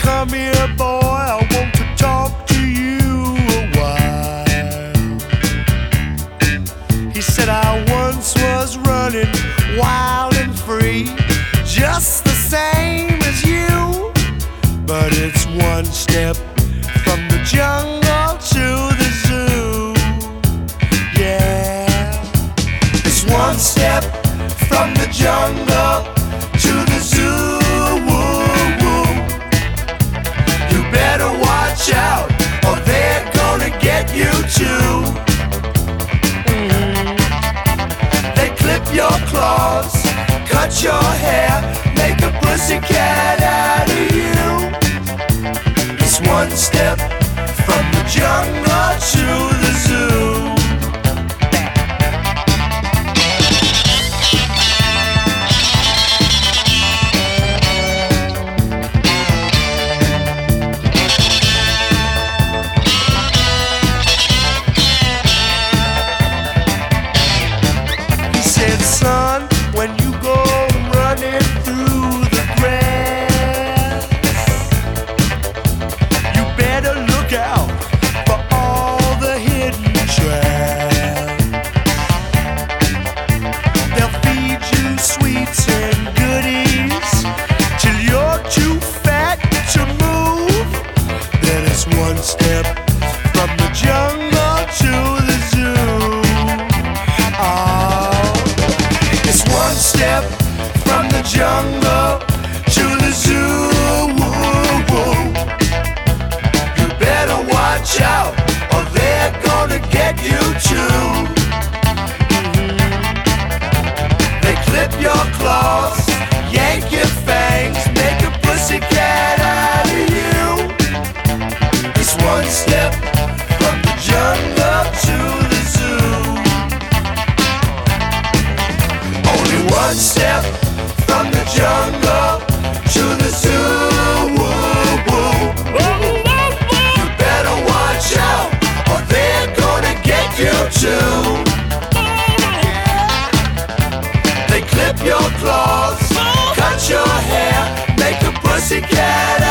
Come here, boy, I want to talk to you a while. He said, I once was running wild and free, just the same as you. But it's one step from the jungle to the zoo. Yeah, it's one step from the jungle. you. Mm. They clip your claws, cut your hair, make a pussycat out. sun. jungle to the zoo. You better watch out, or they're gonna get you too. They clip your claws, yank Cut your hair, make a pussycat.